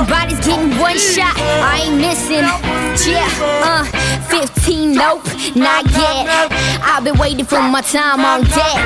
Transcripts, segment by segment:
Everybody's getting one shot. I ain't missing. Yeah, uh, 15, nope, not yet. I've been waiting for my time on deck.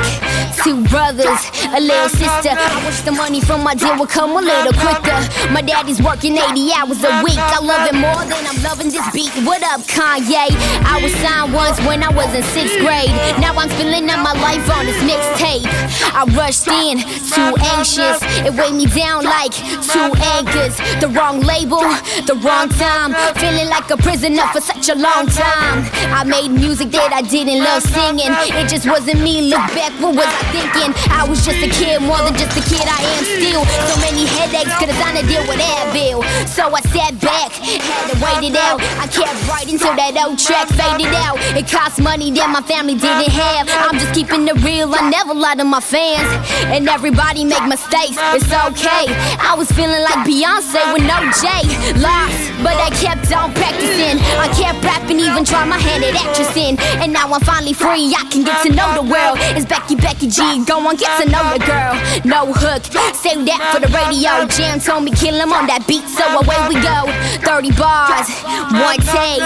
Two brothers, a little sister. I wish the money from my deal would come a little quicker. My daddy's working 80 hours a week. I love it more than I'm loving this beat. What up, Kanye? I was signed once when I was in sixth grade. Now I'm filling up my life on this mixtape. I rushed in, too anxious. It weighed me down like two anchors. The wrong label, the wrong time. Feeling like a prisoner for such a long time. I made music that I didn't love singing. It just wasn't me. Look back, what was I thinking? I was just a kid, more than just a kid. I am still. So many headaches, could've signed a deal with Advil. So I sat back, had to wait it out. I kept writing till that old track faded out. It cost money that my family didn't have. I'm just keeping it real. I never lied to my fans. And everybody make mistakes. It's okay. I was feeling like Beyonce with no Jay. Lost, but I kept on practicing. I kept rapping, even tried my hand at actressing. And now I'm finally free. I can get to know the world. It's Becky, Becky G. Go on, get to know the girl. No hook. Save that for the radio. Jam told me kill him on that beat, so away we go. 30 bars, one take.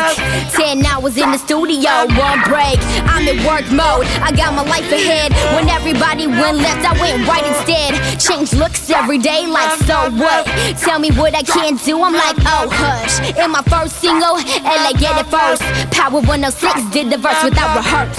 10 hours in the studio, one break. I'm in work mode. I got my life ahead. When everybody went left, I went right instead. Change looks every day, like so what? Tell me what I can't do. I'm like, oh hush. In my first single, LA get it first. Power 106 did the verse without rehearse.